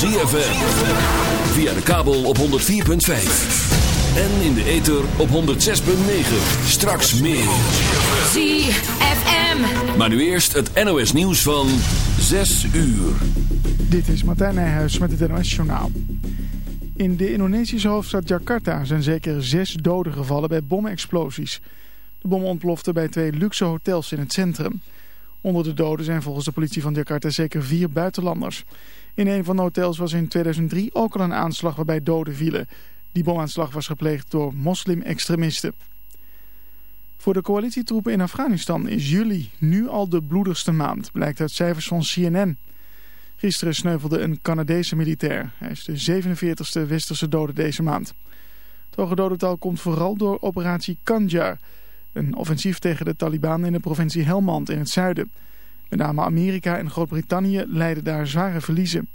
ZFM. Via de kabel op 104.5. En in de ether op 106.9. Straks meer. ZFM. Maar nu eerst het NOS nieuws van 6 uur. Dit is Martijn Nijhuis met het NOS Journaal. In de Indonesische hoofdstad Jakarta zijn zeker zes doden gevallen bij bomexplosies. De bom ontplofte bij twee luxe hotels in het centrum. Onder de doden zijn volgens de politie van Jakarta zeker vier buitenlanders. In een van de hotels was in 2003 ook al een aanslag waarbij doden vielen. Die bomaanslag was gepleegd door moslim-extremisten. Voor de coalitietroepen in Afghanistan is juli nu al de bloedigste maand, blijkt uit cijfers van CNN. Gisteren sneuvelde een Canadese militair. Hij is de 47ste westerse dode deze maand. Het hoge dodental komt vooral door operatie Kanjar... Een offensief tegen de Taliban in de provincie Helmand in het zuiden. Met name Amerika en Groot-Brittannië leiden daar zware verliezen.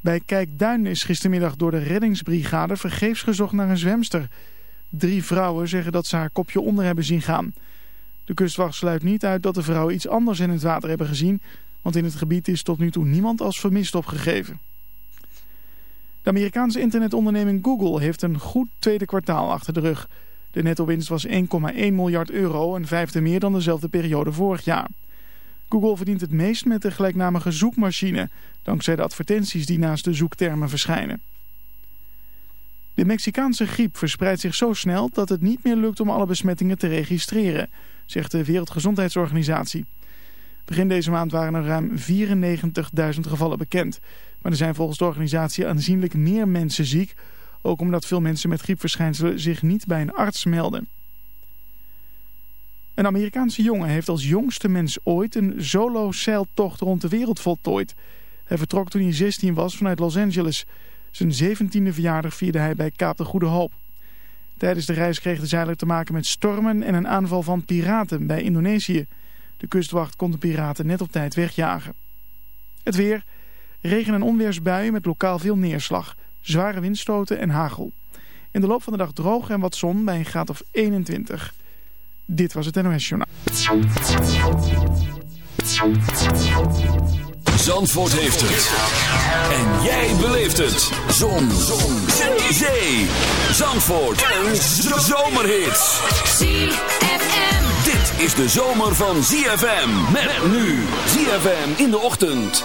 Bij Kijkduin is gistermiddag door de reddingsbrigade vergeefs gezocht naar een zwemster. Drie vrouwen zeggen dat ze haar kopje onder hebben zien gaan. De kustwacht sluit niet uit dat de vrouwen iets anders in het water hebben gezien... want in het gebied is tot nu toe niemand als vermist opgegeven. De Amerikaanse internetonderneming Google heeft een goed tweede kwartaal achter de rug... De netto-winst was 1,1 miljard euro, een vijfde meer dan dezelfde periode vorig jaar. Google verdient het meest met de gelijknamige zoekmachine, dankzij de advertenties die naast de zoektermen verschijnen. De Mexicaanse griep verspreidt zich zo snel dat het niet meer lukt om alle besmettingen te registreren, zegt de Wereldgezondheidsorganisatie. Begin deze maand waren er ruim 94.000 gevallen bekend. Maar er zijn volgens de organisatie aanzienlijk meer mensen ziek ook omdat veel mensen met griepverschijnselen zich niet bij een arts melden. Een Amerikaanse jongen heeft als jongste mens ooit een solo-zeiltocht rond de wereld voltooid. Hij vertrok toen hij 16 was vanuit Los Angeles. Zijn 17e verjaardag vierde hij bij Kaap de Goede Hoop. Tijdens de reis kreeg de zeiler te maken met stormen en een aanval van piraten bij Indonesië. De kustwacht kon de piraten net op tijd wegjagen. Het weer, regen- en onweersbuien met lokaal veel neerslag zware windstoten en hagel. In de loop van de dag droog en wat zon bij een graad of 21. Dit was het NOS Journaal. Zandvoort heeft het. En jij beleeft het. Zon. zon. Zee. Zee. Zandvoort. Een zomerhit. ZFM. Dit is de zomer van ZFM. Met nu. ZFM in de ochtend.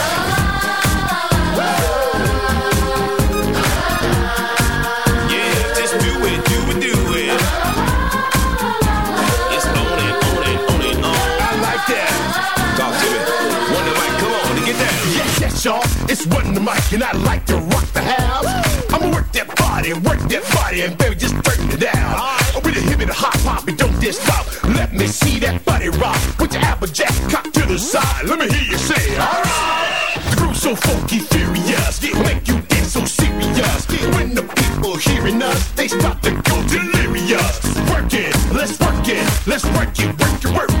It's running the mic and I like to rock the house. I'ma work that body, work that body, and baby, just turn it down. Right. With a hip and a hop and don't stop. Let me see that body rock. Put your applejack cock to the side. Let me hear you say, alright. The groove's so funky, furious, it make you dance so serious. When the people hearing us, they start to go delirious. Work it, let's work it, let's work it, work it, work it.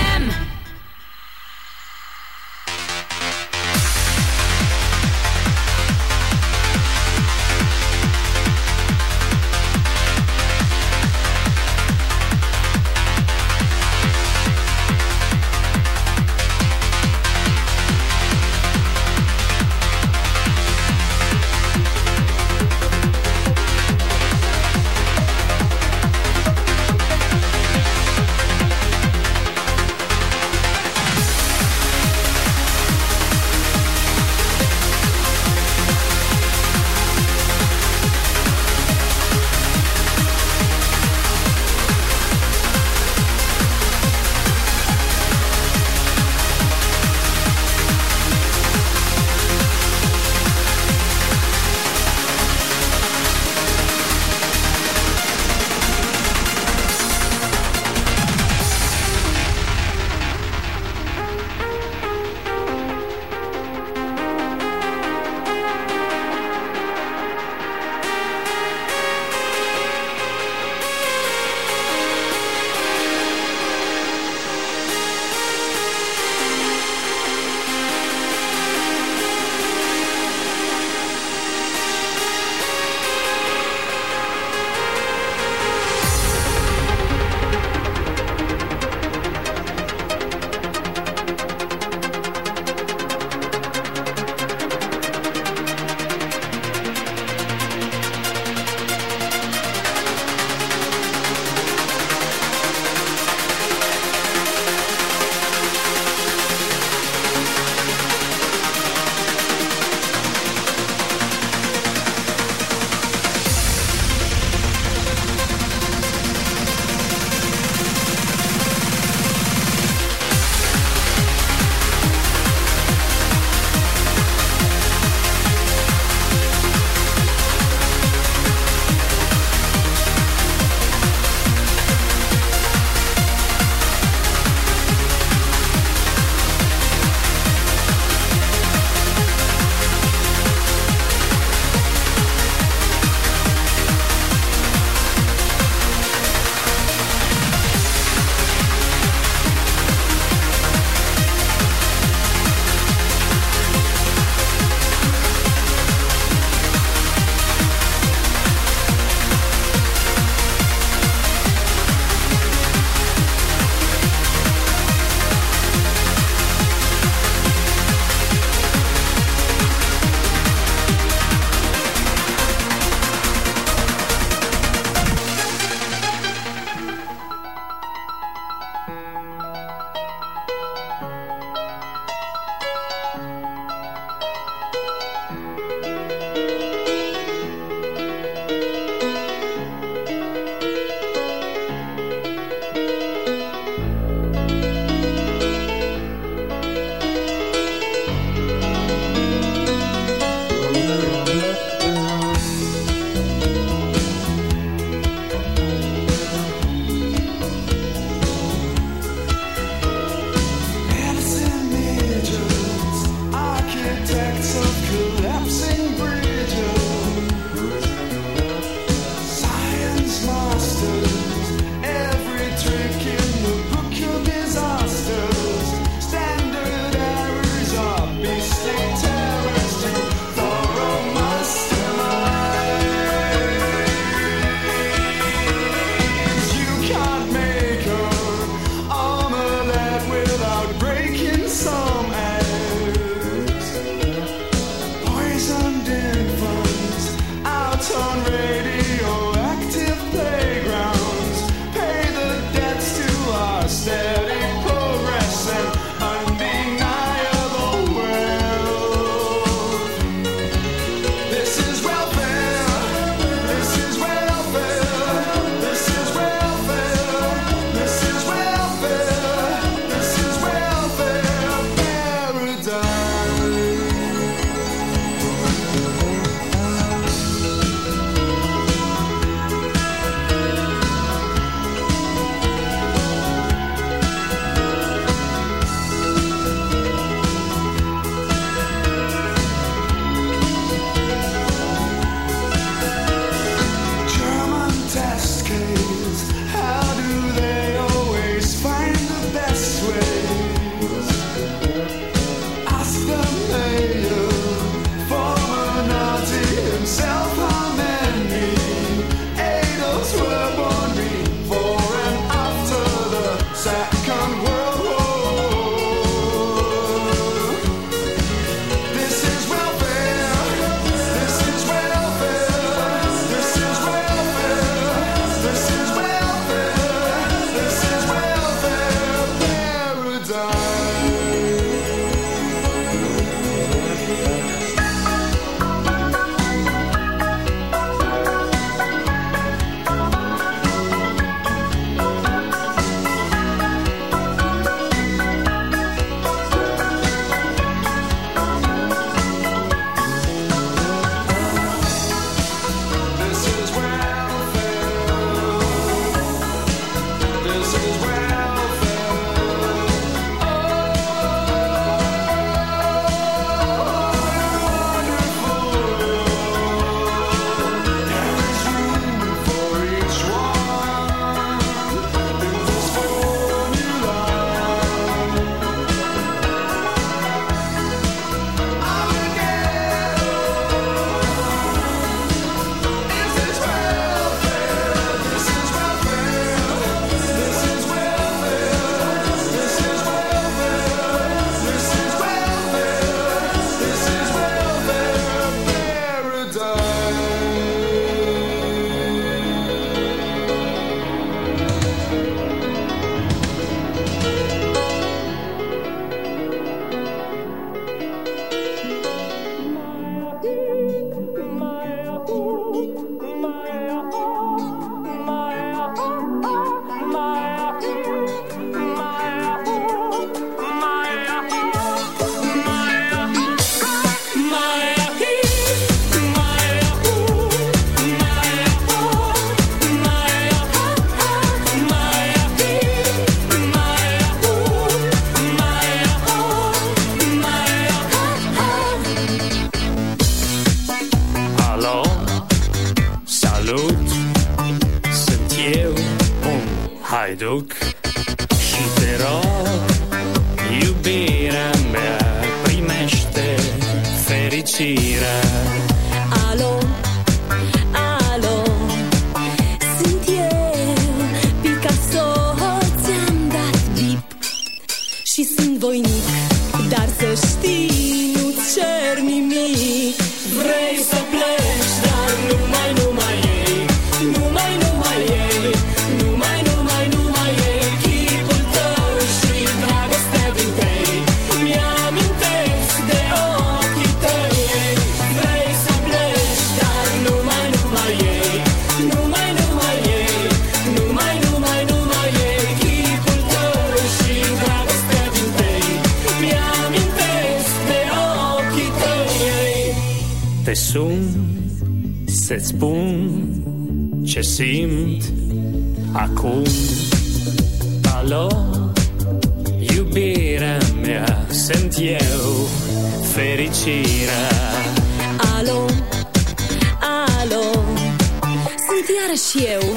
sunt iarăși eu.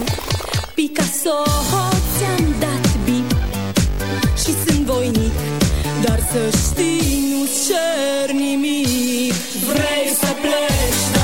Picasso ți-am dat bip. Și sunt voinic Dar să știi, nu cer nimic. Vrei să pleci, dar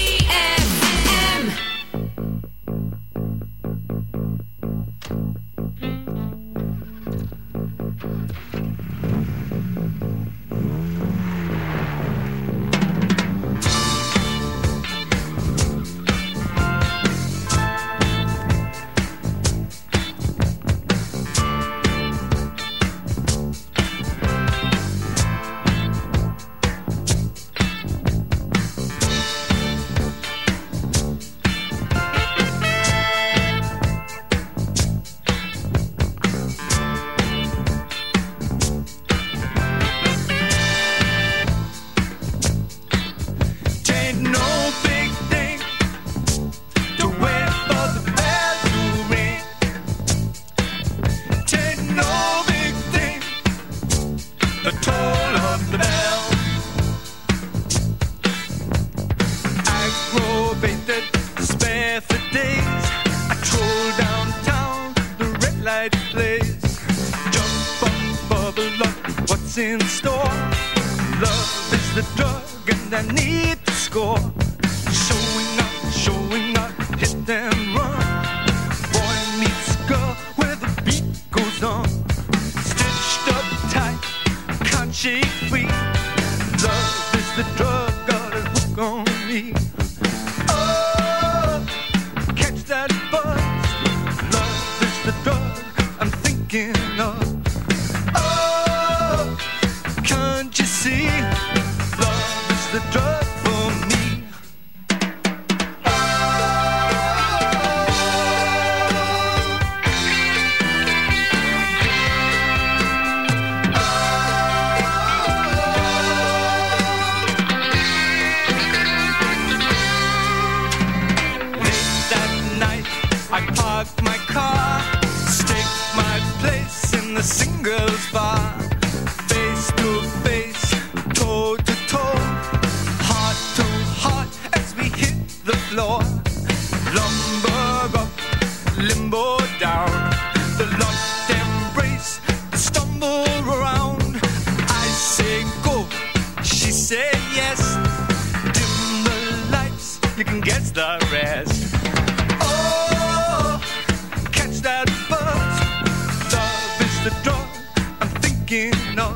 thinking of.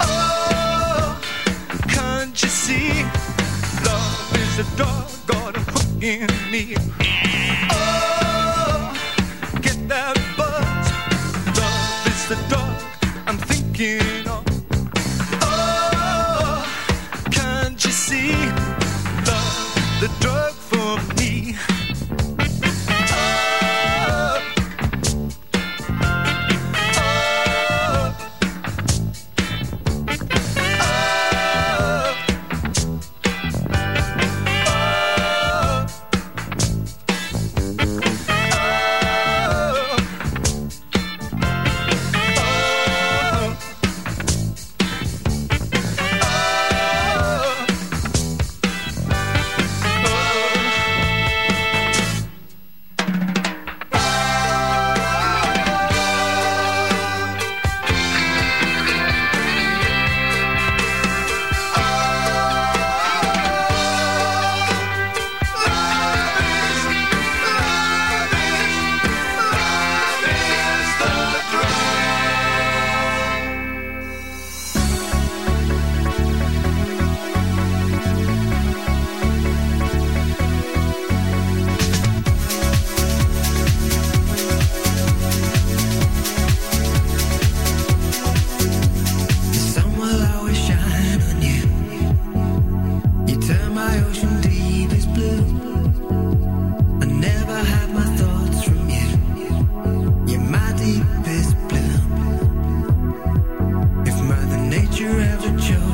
Oh, can't you see? Love is a dog on a hook in me. Oh, get that buzz. Love is the dog I'm thinking picture as a child.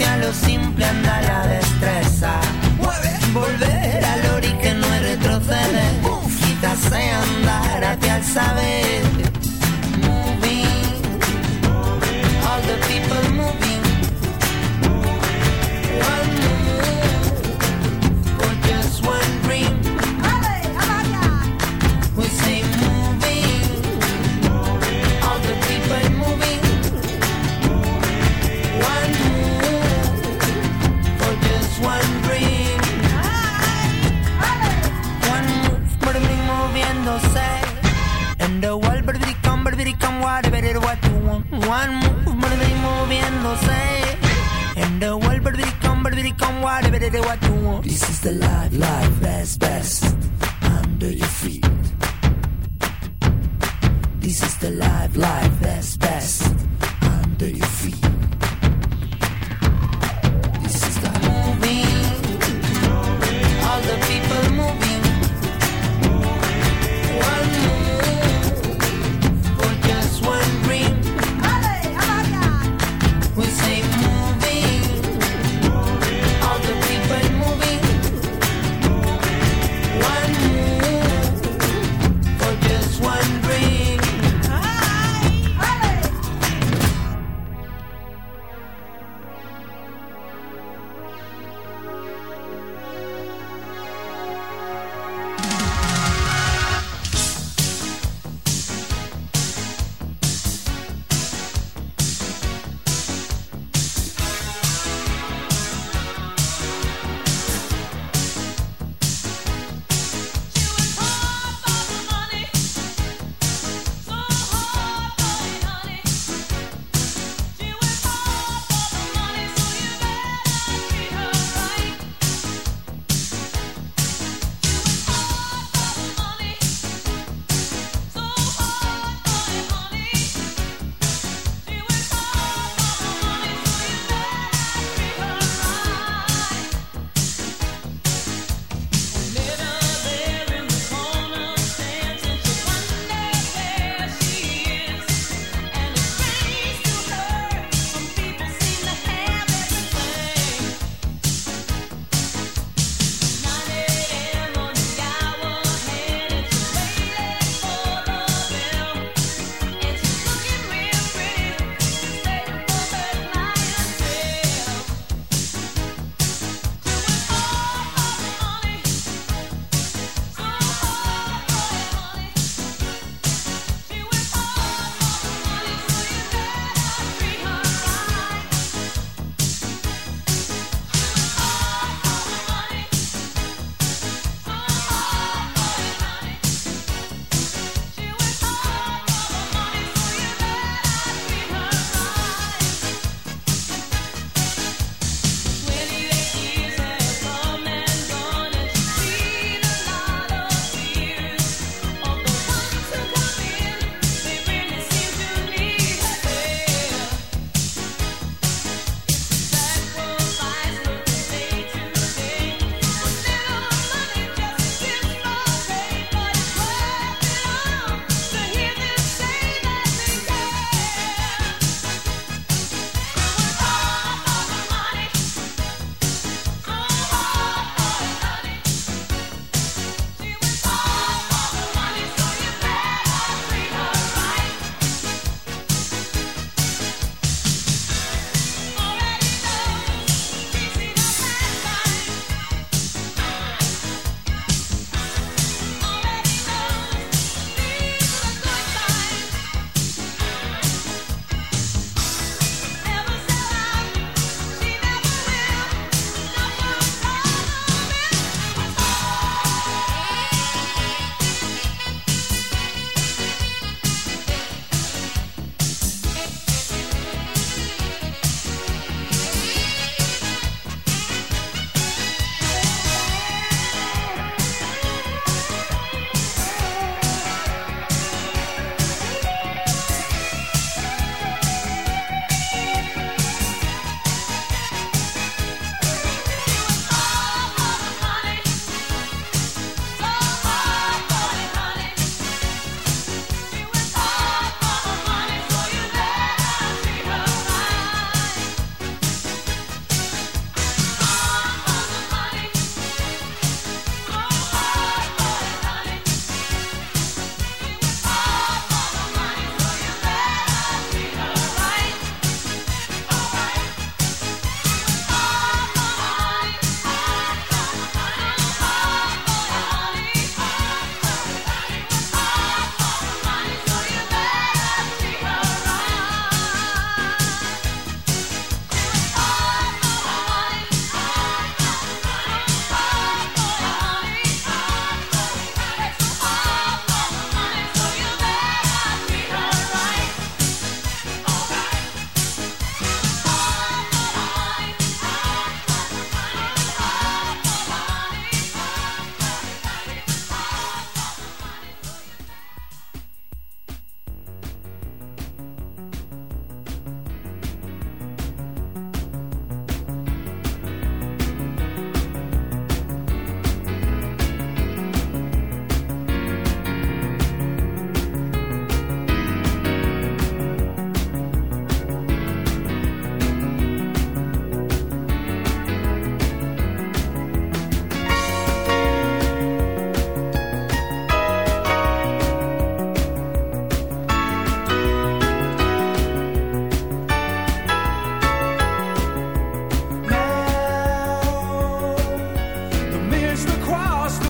hacia lo simple anda la de the life, life best, best under your feet. This is the life, life best, best under your feet.